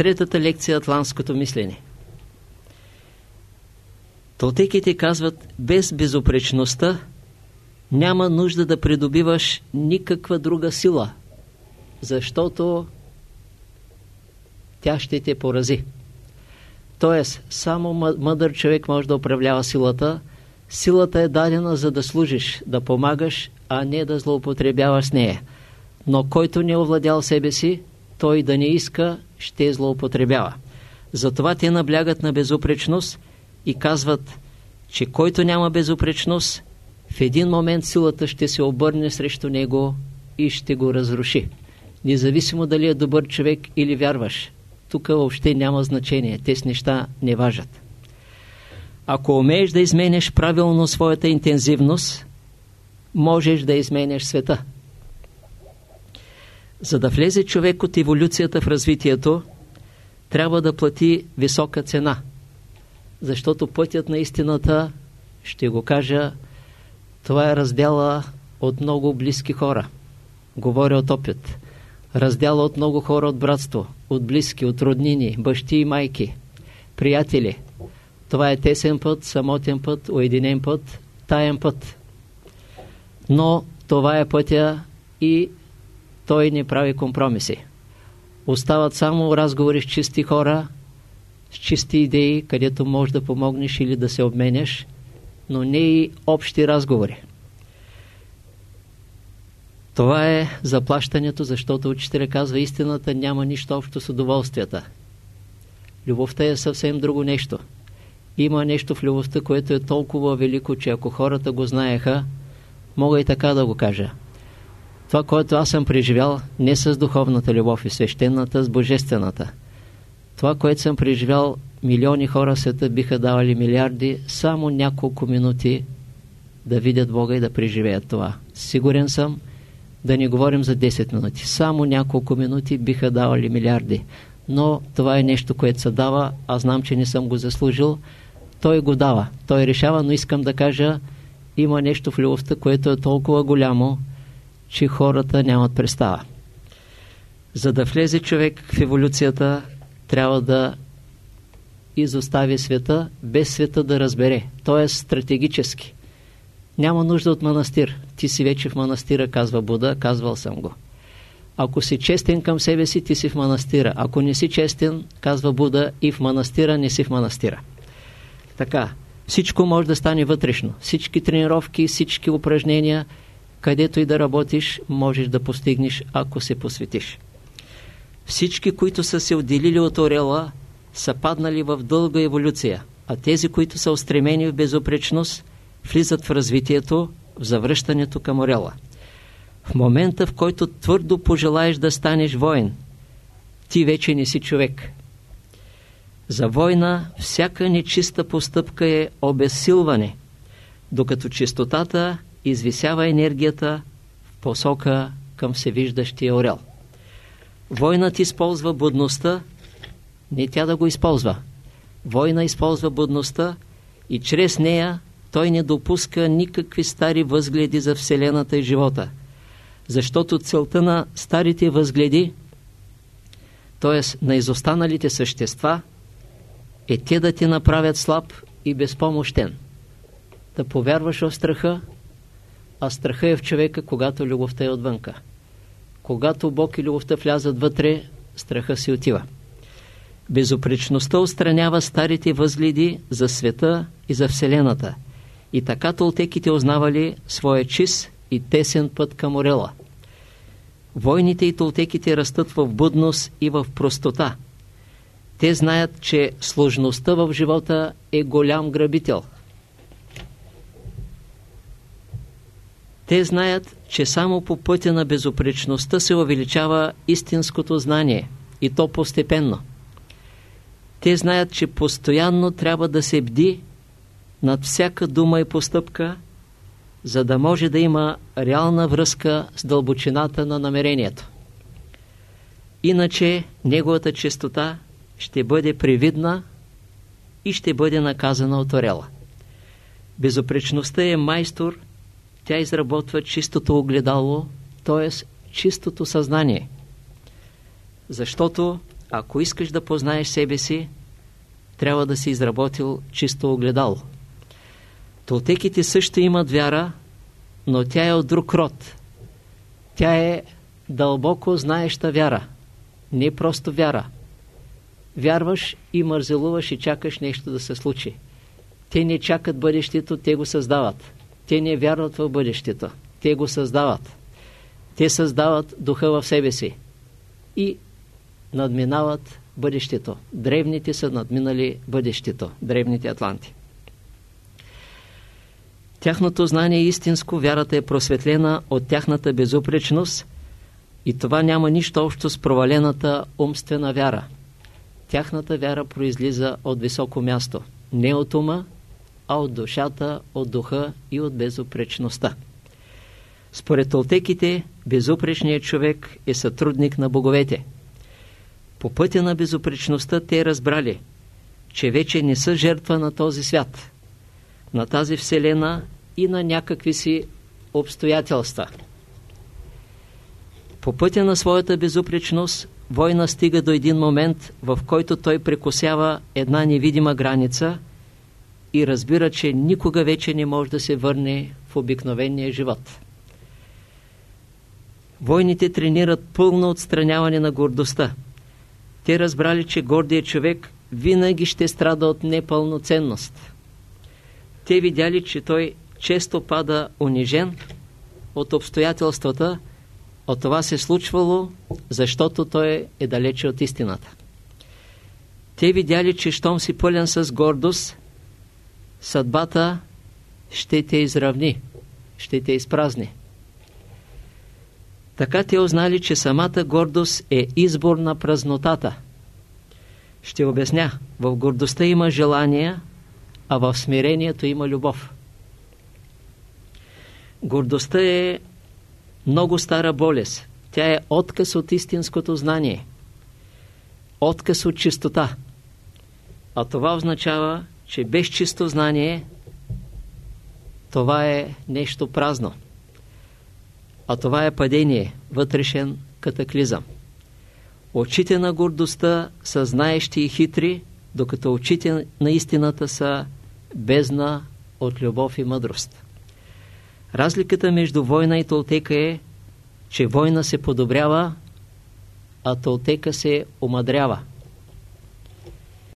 Третата лекция – Атлантското мислене. Толтеките казват, без безопречността няма нужда да придобиваш никаква друга сила, защото тя ще те порази. Тоест, само мъдър човек може да управлява силата. Силата е дадена за да служиш, да помагаш, а не да злоупотребяваш с нея. Но който не е овладял себе си, той да не иска, ще злоупотребява. Затова те наблягат на безупречност и казват, че който няма безупречност, в един момент силата ще се обърне срещу него и ще го разруши. Независимо дали е добър човек или вярваш, тук въобще няма значение. Тези неща не важат. Ако умееш да изменеш правилно своята интензивност, можеш да изменеш света. За да влезе човек от еволюцията в развитието, трябва да плати висока цена. Защото пътят на истината, ще го кажа, това е раздела от много близки хора. Говоря от опит. Раздела от много хора от братство, от близки, от роднини, бащи и майки, приятели. Това е тесен път, самотен път, уединен път, таен път. Но това е пътя и той не прави компромиси. Остават само разговори с чисти хора, с чисти идеи, където можеш да помогнеш или да се обменяш, но не и общи разговори. Това е заплащането, защото учителя казва, истината няма нищо общо с удоволствията. Любовта е съвсем друго нещо. Има нещо в любовта, което е толкова велико, че ако хората го знаеха, мога и така да го кажа. Това, което аз съм преживял, не с духовната любов и свещената, с божествената. Това, което съм преживял, милиони хора света биха давали милиарди, само няколко минути да видят Бога и да преживеят това. Сигурен съм, да не говорим за 10 минути. Само няколко минути биха давали милиарди. Но това е нещо, което се дава. Аз знам, че не съм го заслужил. Той го дава. Той решава, но искам да кажа, има нещо в любовта, което е толкова голямо, че хората нямат представа. За да влезе човек в еволюцията, трябва да изостави света, без света да разбере. Т.е. стратегически. Няма нужда от манастир. Ти си вече в манастира, казва Буда, казвал съм го. Ако си честен към себе си, ти си в манастира. Ако не си честен, казва Буда, и в манастира не си в манастира. Така, всичко може да стане вътрешно. Всички тренировки, всички упражнения, където и да работиш, можеш да постигнеш, ако се посветиш. Всички, които са се отделили от орела, са паднали в дълга еволюция, а тези, които са устремени в безопречност, влизат в развитието, в завръщането към орела. В момента, в който твърдо пожелаеш да станеш воин, ти вече не си човек. За война всяка нечиста постъпка е обезсилване, докато чистотата извисява енергията в посока към всевиждащия орел. Войнат използва будността, не тя да го използва. Война използва будността и чрез нея той не допуска никакви стари възгледи за Вселената и живота. Защото целта на старите възгледи, т.е. на изостаналите същества, е те да ти направят слаб и безпомощен. Да повярваш в страха, а страха е в човека, когато любовта е отвънка. Когато Бог и любовта влязат вътре, страха си отива. Безопречността отстранява старите възгледи за света и за Вселената – и така толтеките узнавали своя чист и тесен път към Орела. Войните и толтеките растат в будност и в простота. Те знаят, че сложността в живота е голям грабител. Те знаят, че само по пътя на безопречността се увеличава истинското знание и то постепенно. Те знаят, че постоянно трябва да се бди над всяка дума и постъпка, за да може да има реална връзка с дълбочината на намерението. Иначе неговата чистота ще бъде привидна и ще бъде наказана от орела. Безопречността е майстор, тя изработва чистото огледало, т.е. чистото съзнание. Защото ако искаш да познаеш себе си, трябва да си изработил чисто огледало. Толтеките също имат вяра, но тя е от друг род. Тя е дълбоко знаеща вяра, не просто вяра. Вярваш и мързелуваш и чакаш нещо да се случи. Те не чакат бъдещето, те го създават. Те не вярват в бъдещето, те го създават. Те създават духа в себе си и надминават бъдещето. Древните са надминали бъдещето, древните атланти. Тяхното знание е истинско, вярата е просветлена от тяхната безупречност и това няма нищо общо с провалената умствена вяра. Тяхната вяра произлиза от високо място, не от ума, а от душата, от духа и от безупречността. Според толтеките, безупречният човек е сътрудник на боговете. По пътя на безупречността те разбрали, че вече не са жертва на този свят, на тази вселена и на някакви си обстоятелства. По пътя на своята безупречност, война стига до един момент, в който той прекосява една невидима граница и разбира, че никога вече не може да се върне в обикновения живот. Войните тренират пълно отстраняване на гордостта. Те разбрали, че гордият човек винаги ще страда от непълноценност. Те видяли, че той често пада унижен от обстоятелствата, от това се случвало, защото той е далече от истината. Те видяли, че щом си пълен с гордост, съдбата ще те изравни, ще те изпразни. Така те узнали, че самата гордост е избор на празнотата. Ще обясня. В гордостта има желание, а в смирението има любов. Гордостта е много стара болест. Тя е отказ от истинското знание. Отказ от чистота. А това означава, че без чисто знание това е нещо празно. А това е падение, вътрешен катаклизъм. Очите на гордостта са знаещи и хитри, докато очите на истината са бездна от любов и мъдрост. Разликата между война и толтека е, че война се подобрява, а толтека се омадрява.